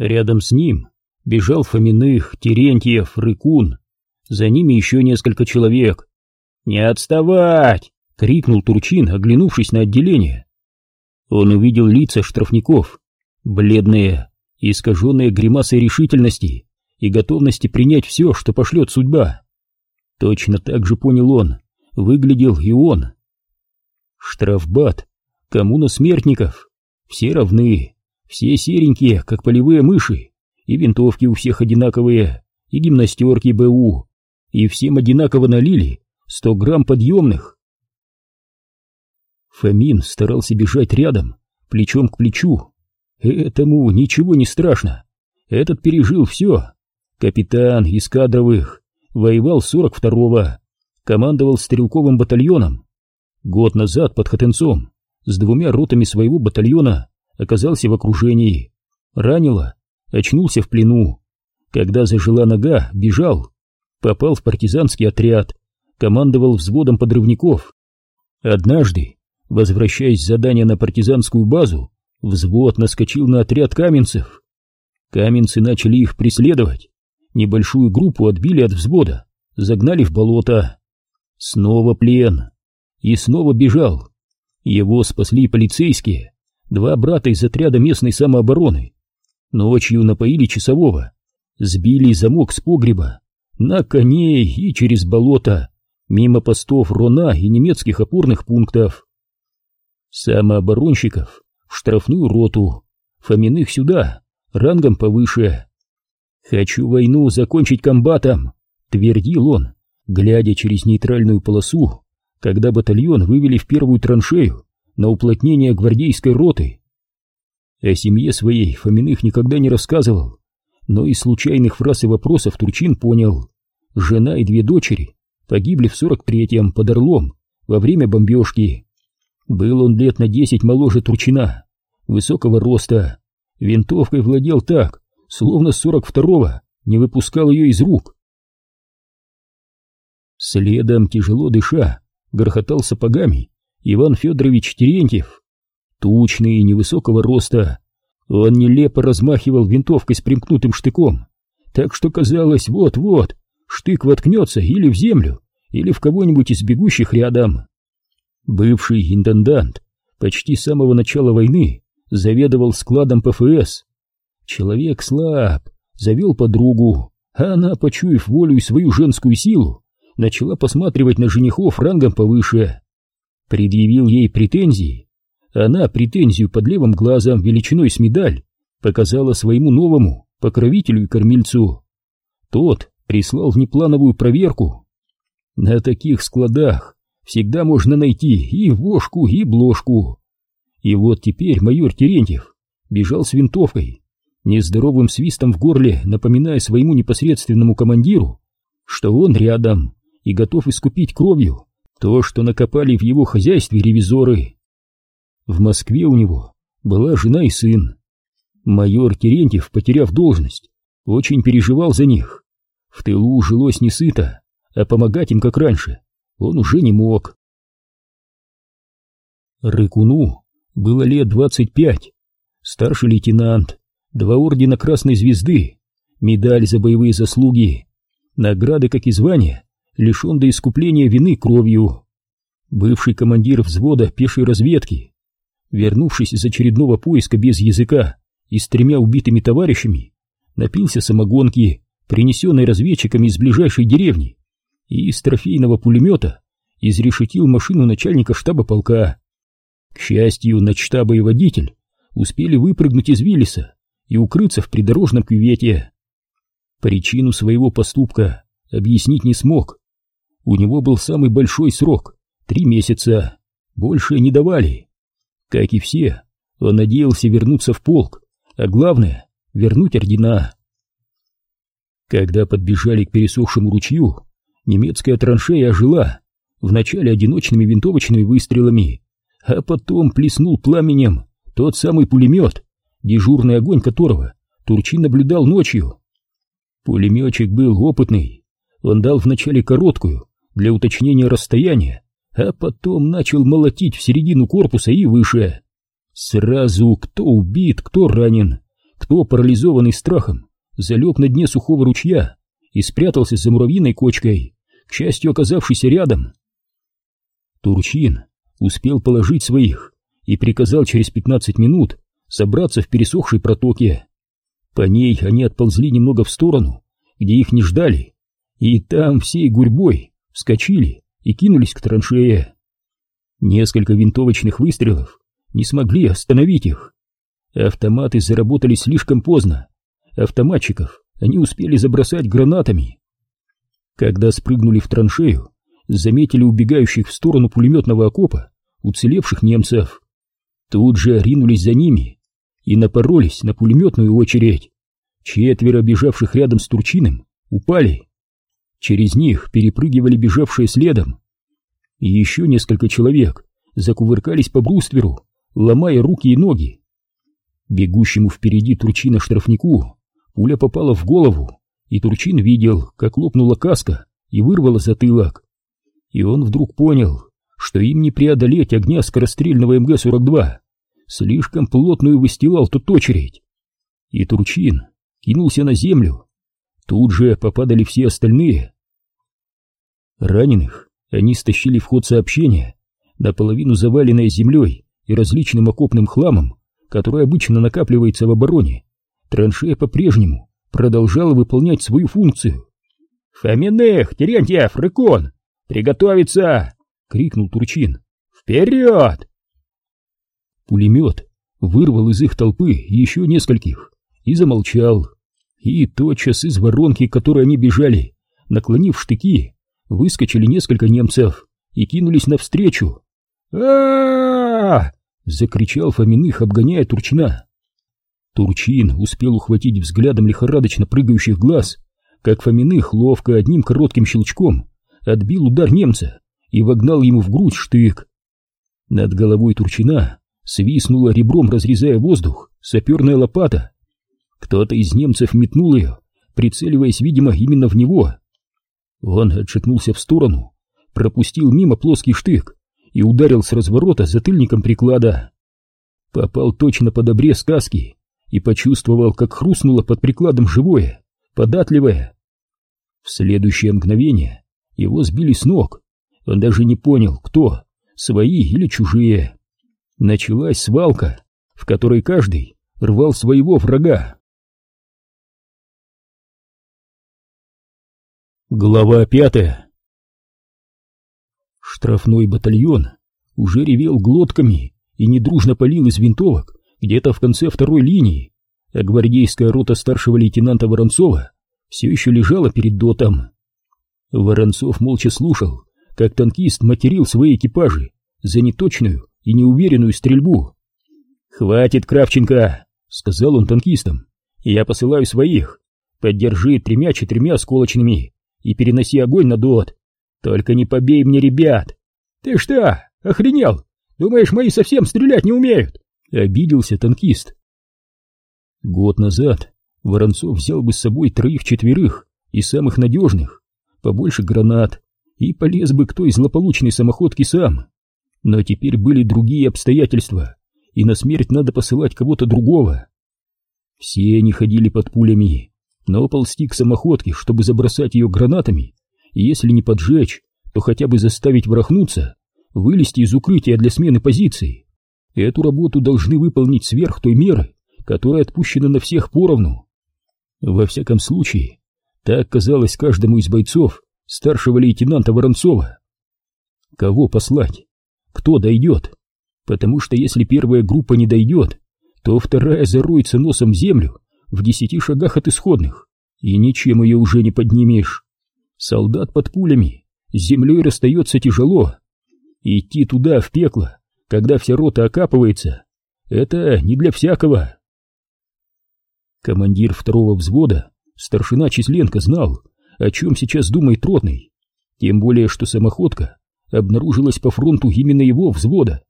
Рядом с ним бежал Фоминых, Терентьев, Рыкун. За ними еще несколько человек. «Не отставать!» — крикнул Турчин, оглянувшись на отделение. Он увидел лица штрафников, бледные, искаженные гримасой решительности и готовности принять все, что пошлет судьба. Точно так же понял он, выглядел и он. Штрафбат, коммуна смертников, все равны, все серенькие, как полевые мыши, и винтовки у всех одинаковые, и гимнастерки БУ, и всем одинаково налили сто грамм подъемных. Фомин старался бежать рядом, плечом к плечу. Этому ничего не страшно. Этот пережил все. Капитан из кадровых, воевал 42-го, командовал стрелковым батальоном. Год назад под Хотенцом с двумя ротами своего батальона оказался в окружении. Ранило, очнулся в плену. Когда зажила нога, бежал. Попал в партизанский отряд, командовал взводом подрывников. Однажды, возвращаясь с задания на партизанскую базу, взвод наскочил на отряд каменцев. Каменцы начали их преследовать. Небольшую группу отбили от взвода, загнали в болото. Снова плен. И снова бежал. Его спасли полицейские, два брата из отряда местной самообороны. Ночью напоили часового, сбили замок с погреба, на коней и через болото, мимо постов Рона и немецких опорных пунктов. Самооборонщиков в штрафную роту, Фоминых сюда, рангом повыше. «Хочу войну закончить комбатом», — твердил он, глядя через нейтральную полосу, когда батальон вывели в первую траншею на уплотнение гвардейской роты. О семье своей Фоминых никогда не рассказывал, но из случайных фраз и вопросов Турчин понял. Жена и две дочери погибли в 43-м под Орлом во время бомбежки. Был он лет на десять моложе Турчина, высокого роста, винтовкой владел так, словно с 42-го не выпускал ее из рук. Следом, тяжело дыша, грохотал сапогами Иван Федорович Терентьев. Тучный и невысокого роста, он нелепо размахивал винтовкой с примкнутым штыком, так что казалось, вот-вот, штык воткнется или в землю, или в кого-нибудь из бегущих рядом. Бывший интендант почти с самого начала войны заведовал складом ПФС. Человек слаб, завел подругу, а она, почуяв волю и свою женскую силу, начала посматривать на женихов рангом повыше. Предъявил ей претензии. Она претензию под левым глазом величиной с медаль показала своему новому покровителю и кормильцу. Тот прислал внеплановую проверку. На таких складах всегда можно найти и вошку, и бложку. И вот теперь майор Терентьев бежал с винтовкой, нездоровым свистом в горле, напоминая своему непосредственному командиру, что он рядом и готов искупить кровью то, что накопали в его хозяйстве ревизоры. В Москве у него была жена и сын. Майор Терентьев, потеряв должность, очень переживал за них. В тылу жилось не сыто, а помогать им, как раньше, он уже не мог. Рыкуну было лет двадцать пять, старший лейтенант, два ордена Красной Звезды, медаль за боевые заслуги, награды, как и звания, лишен до искупления вины кровью. Бывший командир взвода пешей разведки, вернувшись из очередного поиска без языка и с тремя убитыми товарищами, напился самогонки, принесенной разведчиками из ближайшей деревни, и из трофейного пулемета изрешетил машину начальника штаба полка. К счастью, начштаба и водитель успели выпрыгнуть из Виллиса и укрыться в придорожном кювете. Причину своего поступка объяснить не смог, у него был самый большой срок — три месяца. Больше не давали. Как и все, он надеялся вернуться в полк, а главное — вернуть ордена. Когда подбежали к пересохшему ручью, немецкая траншея ожила, вначале одиночными винтовочными выстрелами, а потом плеснул пламенем тот самый пулемет, дежурный огонь которого Турчин наблюдал ночью. Пулеметчик был опытный, он дал вначале короткую, для уточнения расстояния, а потом начал молотить в середину корпуса и выше. Сразу кто убит, кто ранен, кто парализованный страхом, залег на дне сухого ручья и спрятался за муравьиной кочкой, к счастью, оказавшийся рядом. Турчин успел положить своих и приказал через пятнадцать минут собраться в пересохшей протоке. По ней они отползли немного в сторону, где их не ждали, и там всей гурьбой вскочили и кинулись к траншее. Несколько винтовочных выстрелов не смогли остановить их. Автоматы заработали слишком поздно. Автоматчиков они успели забросать гранатами. Когда спрыгнули в траншею, заметили убегающих в сторону пулеметного окопа уцелевших немцев. Тут же ринулись за ними и напоролись на пулеметную очередь. Четверо бежавших рядом с Турчиным упали. Через них перепрыгивали бежавшие следом. И еще несколько человек закувыркались по брустверу, ломая руки и ноги. Бегущему впереди Турчина-штрафнику пуля попала в голову, и Турчин видел, как лопнула каска и вырвала затылок. И он вдруг понял, что им не преодолеть огня скорострельного МГ-42. Слишком плотную выстилал тут очередь. И Турчин кинулся на землю. Тут же попадали все остальные. Раненых они стащили в ход сообщения, наполовину заваленное землей и различным окопным хламом, который обычно накапливается в обороне. Траншея по-прежнему продолжала выполнять свою функцию. «Фоминых, Терентьев, Рыкон! Приготовиться!» — крикнул Турчин. «Вперед!» Пулемет вырвал из их толпы еще нескольких и замолчал. И тотчас из воронки, которой они бежали, наклонив штыки, выскочили несколько немцев и кинулись навстречу. а закричал Фоминых, обгоняя Турчина. Турчин успел ухватить взглядом лихорадочно прыгающих глаз, как Фоминых ловко одним коротким щелчком отбил удар немца и вогнал ему в грудь штык. Над головой Турчина свистнула ребром, разрезая воздух, саперная лопата. Кто-то из немцев метнул ее, прицеливаясь, видимо, именно в него. Он отшатнулся в сторону, пропустил мимо плоский штык и ударил с разворота затыльником приклада. Попал точно под обрез каски и почувствовал, как хрустнуло под прикладом живое, податливое. В следующее мгновение его сбили с ног. Он даже не понял, кто, свои или чужие. Началась свалка, в которой каждый рвал своего врага. Глава пятая Штрафной батальон уже ревел глотками и недружно палил из винтовок где-то в конце второй линии, а гвардейская рота старшего лейтенанта Воронцова все еще лежала перед дотом. Воронцов молча слушал, как танкист материл свои экипажи за неточную и неуверенную стрельбу. «Хватит, Кравченко!» — сказал он танкистам. «Я посылаю своих. Поддержи тремя-четырьмя сколочными и переноси огонь на дот. Только не побей мне ребят!» «Ты что, охренел? Думаешь, мои совсем стрелять не умеют?» — обиделся танкист. Год назад Воронцов взял бы с собой троих-четверых и самых надежных, побольше гранат, и полез бы кто из злополучной самоходки сам. Но теперь были другие обстоятельства, и на смерть надо посылать кого-то другого. Все они ходили под пулями, но ползти к самоходке, чтобы забросать ее гранатами, и если не поджечь, то хотя бы заставить врахнуться, вылезти из укрытия для смены позиций. Эту работу должны выполнить сверх той меры, которая отпущена на всех поровну. Во всяком случае, так казалось каждому из бойцов старшего лейтенанта Воронцова. Кого послать? Кто дойдет? Потому что если первая группа не дойдет, то вторая зароется носом в землю в десяти шагах от исходных, и ничем ее уже не поднимешь. Солдат под пулями, с землей расстается тяжело. Идти туда, в пекло, когда вся рота окапывается, это не для всякого. Командир второго взвода, старшина Численко, знал, о чем сейчас думает ротный, тем более, что самоходка обнаружилась по фронту именно его взвода.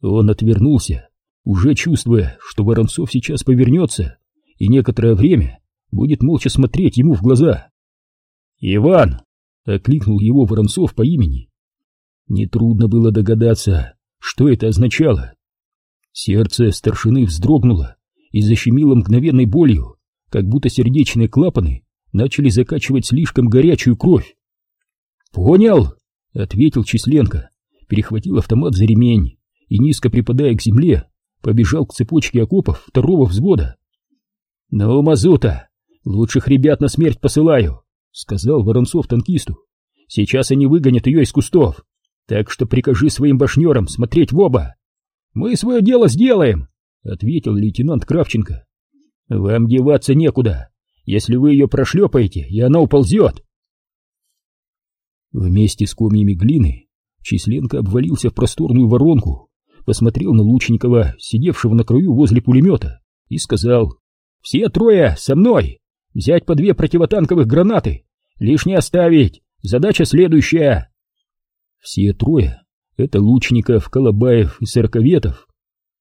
Он отвернулся, уже чувствуя, что Воронцов сейчас повернется и некоторое время будет молча смотреть ему в глаза. «Иван!» — окликнул его Воронцов по имени. Нетрудно было догадаться, что это означало. Сердце старшины вздрогнуло, и защемило мгновенной болью, как будто сердечные клапаны начали закачивать слишком горячую кровь. «Понял!» — ответил Численко, перехватил автомат за ремень и, низко припадая к земле, побежал к цепочке окопов второго взвода. «Ну, Мазута, лучших ребят на смерть посылаю», — сказал Воронцов танкисту. «Сейчас они выгонят ее из кустов, так что прикажи своим башнерам смотреть в оба». «Мы свое дело сделаем», — ответил лейтенант Кравченко. «Вам деваться некуда, если вы ее прошлепаете, и она уползет». Вместе с комьями глины Численко обвалился в просторную воронку, посмотрел на Лучникова, сидевшего на краю возле пулемета, и сказал «Все трое со мной! Взять по две противотанковых гранаты! Лишнее оставить! Задача следующая!» Все трое — это Лучников, Колобаев и Сороковетов.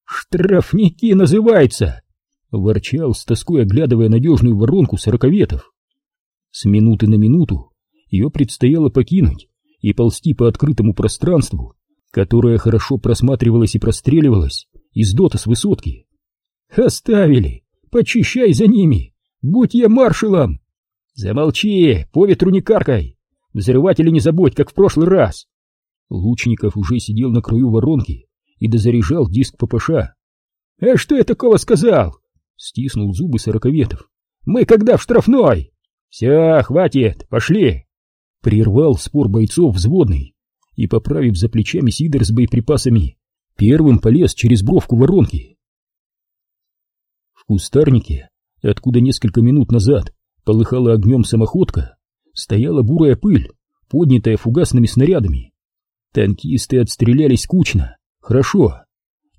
«Штрафники называется!» — ворчал, с тоской оглядывая надежную воронку Сороковетов. С минуты на минуту ее предстояло покинуть и ползти по открытому пространству, которое хорошо просматривалось и простреливалось из дота с высотки. «Оставили! Почищай за ними! Будь я маршалом!» «Замолчи! По ветру не каркай! Взрыватели не забудь, как в прошлый раз!» Лучников уже сидел на краю воронки и дозаряжал диск ППШ. «А что я такого сказал?» — стиснул зубы сороковетов. «Мы когда в штрафной?» «Все, хватит, пошли!» Прервал спор бойцов взводный и, поправив за плечами сидор с боеприпасами, первым полез через бровку воронки. Кустарнике, откуда несколько минут назад полыхала огнем самоходка, стояла бурая пыль, поднятая фугасными снарядами. Танкисты отстрелялись кучно, хорошо.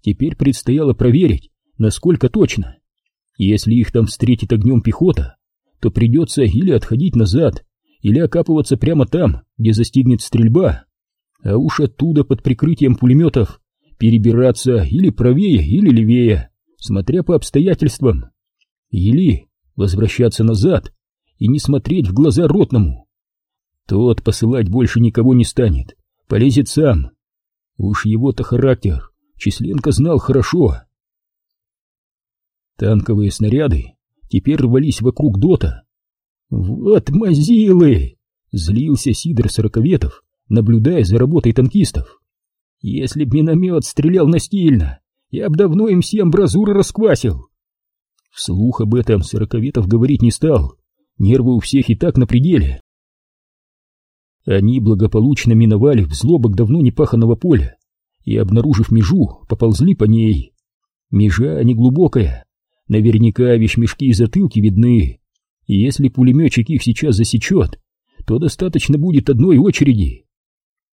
Теперь предстояло проверить, насколько точно. Если их там встретит огнем пехота, то придется или отходить назад, или окапываться прямо там, где застигнет стрельба, а уж оттуда под прикрытием пулеметов перебираться или правее, или левее, смотря по обстоятельствам, или возвращаться назад и не смотреть в глаза ротному. Тот посылать больше никого не станет, полезет сам. Уж его-то характер Численко знал хорошо. Танковые снаряды теперь рвались вокруг дота, «Вот мазилы!» — злился Сидор Сороковетов, наблюдая за работой танкистов. «Если б миномет стрелял настильно, я б давно им всем бразуры расквасил!» Вслух об этом Сороковетов говорить не стал, нервы у всех и так на пределе. Они благополучно миновали взлобок давно непаханного поля и, обнаружив межу, поползли по ней. Межа неглубокая, наверняка вещмешки и затылки видны, и если пулеметчик их сейчас засечет, то достаточно будет одной очереди.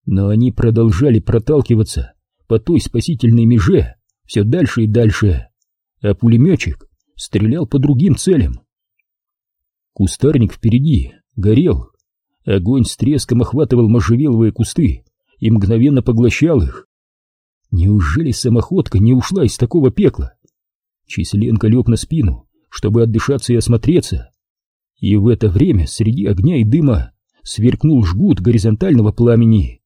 Но они продолжали проталкиваться по той спасительной меже все дальше и дальше, а пулеметчик стрелял по другим целям. Кустарник впереди горел, огонь с треском охватывал можжевеловые кусты и мгновенно поглощал их. Неужели самоходка не ушла из такого пекла? Численко лег на спину, чтобы отдышаться и осмотреться. И в это время среди огня и дыма сверкнул жгут горизонтального пламени.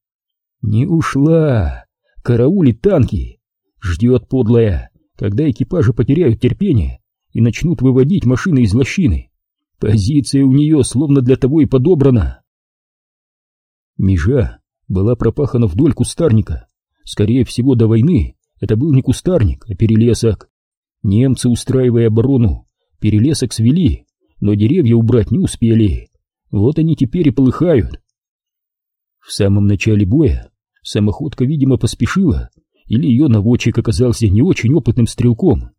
Не ушла! Караулит танки! Ждет подлая, когда экипажи потеряют терпение и начнут выводить машины из лощины. Позиция у нее словно для того и подобрана. Межа была пропахана вдоль кустарника. Скорее всего, до войны это был не кустарник, а перелесок. Немцы, устраивая оборону, перелесок свели но деревья убрать не успели. Вот они теперь и полыхают. В самом начале боя самоходка, видимо, поспешила, или ее наводчик оказался не очень опытным стрелком.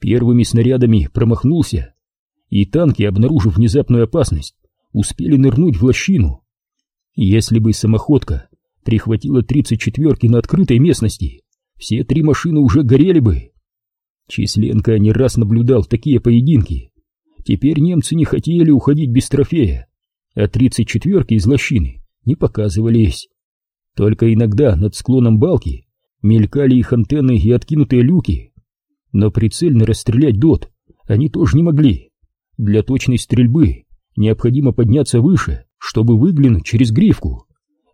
Первыми снарядами промахнулся, и танки, обнаружив внезапную опасность, успели нырнуть в лощину. Если бы самоходка прихватила 34-ки на открытой местности, все три машины уже горели бы. Численко не раз наблюдал такие поединки. Теперь немцы не хотели уходить без трофея, а тридцать четверки из лощины не показывались. Только иногда над склоном балки мелькали их антенны и откинутые люки. Но прицельно расстрелять дот они тоже не могли. Для точной стрельбы необходимо подняться выше, чтобы выглянуть через грифку.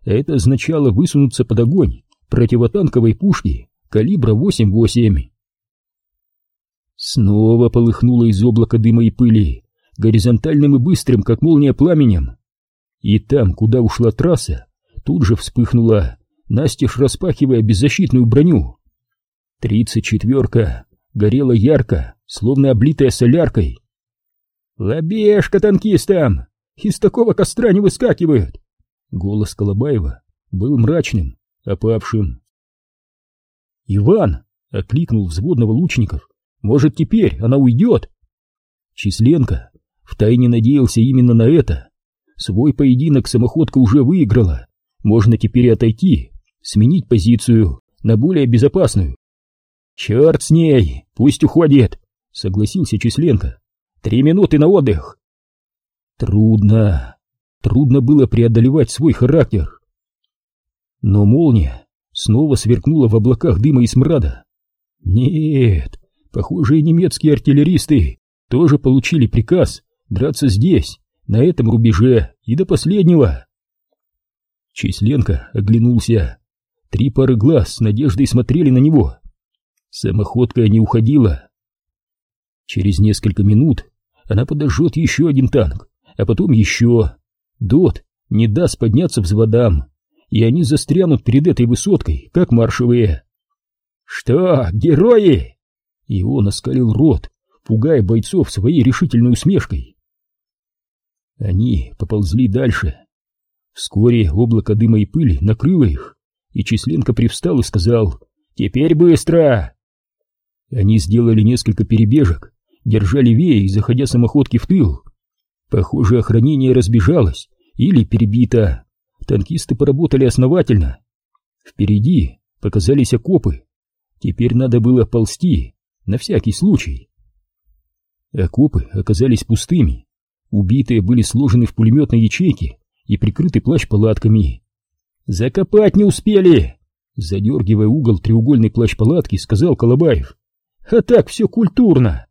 Это означало высунуться под огонь противотанковой пушки калибра 8.8. Снова полыхнуло из облака дыма и пыли, горизонтальным и быстрым, как молния пламенем. И там, куда ушла трасса, тут же вспыхнула, настежь распахивая беззащитную броню. Тридцать четверка горела ярко, словно облитая соляркой. «Лобешка танкистам! Из такого костра не выскакивают!» Голос Колобаева был мрачным, опавшим. «Иван!» — окликнул взводного лучников. «Может, теперь она уйдет?» Численко втайне надеялся именно на это. Свой поединок самоходка уже выиграла. Можно теперь отойти, сменить позицию на более безопасную. «Черт с ней, пусть уходит», — согласился Численко. «Три минуты на отдых». Трудно, трудно было преодолевать свой характер. Но молния снова сверкнула в облаках дыма и смрада. Нет, похоже, и немецкие артиллеристы тоже получили приказ драться здесь, на этом рубеже и до последнего. Численко оглянулся. Три пары глаз с надеждой смотрели на него. Самоходка не уходила. Через несколько минут она подожжет еще один танк, а потом еще. Дот не даст подняться взводам, и они застрянут перед этой высоткой, как маршевые. «Что, герои?» И он оскалил рот, пугая бойцов своей решительной усмешкой. Они поползли дальше. Вскоре облако дыма и пыли накрыло их, и Численко привстал и сказал «Теперь быстро!» Они сделали несколько перебежек, держали вея и заходя самоходки в тыл. Похоже, охранение разбежалось или перебито. Танкисты поработали основательно. Впереди показались окопы. Теперь надо было ползти, на всякий случай. Окопы оказались пустыми. Убитые были сложены в пулеметной ячейке и прикрыты плащ-палатками. «Закопать не успели!» Задергивая угол треугольной плащ-палатки, сказал Колобаев. А так все культурно.